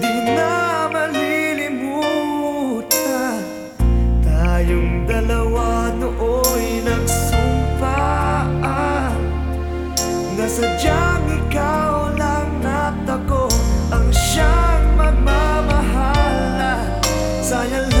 Di na dalawa nooy nagsumpaan Nasadyang ikaw lang at ako Ang siyang magmamahala Sayang